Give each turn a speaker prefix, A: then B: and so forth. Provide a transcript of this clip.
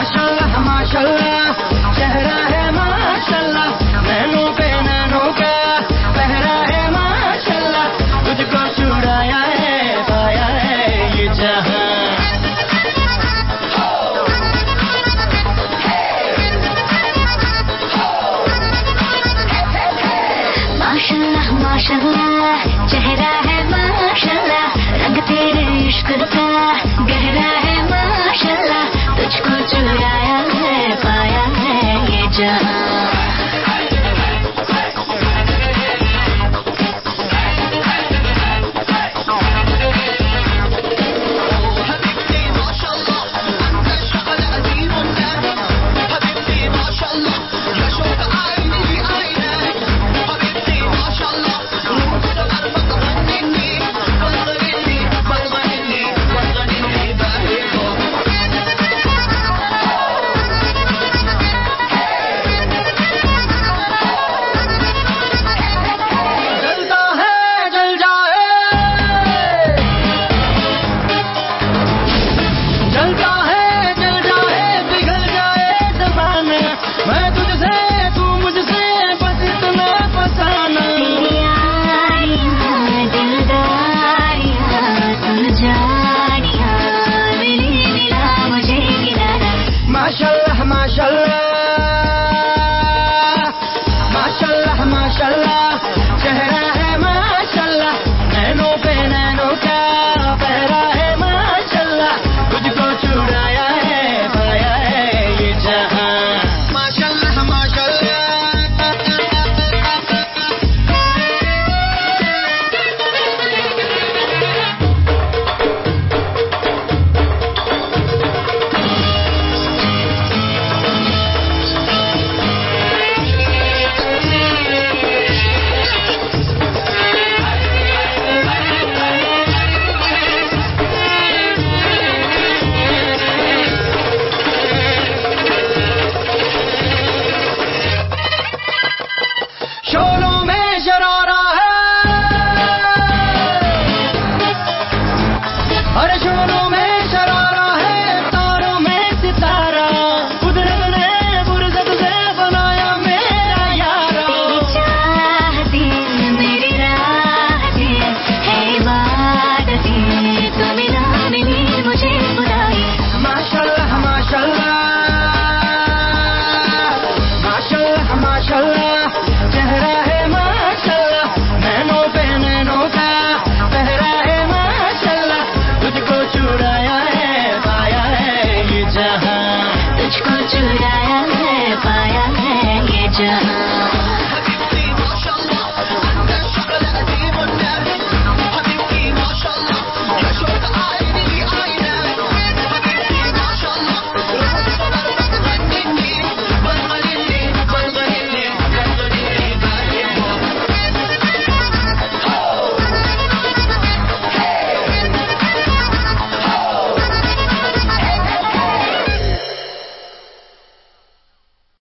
A: माशाल्लाह माशाल्लाह, चेहरा है माशाल्लाह, नैनों पे नैनों का पहरा है माशाल्लाह, तुझको छुड़ाया है, पाया है ये जहाँ।
B: माशाल्लाह माशाल्लाह, चेहरा है
A: माशाल्लाह।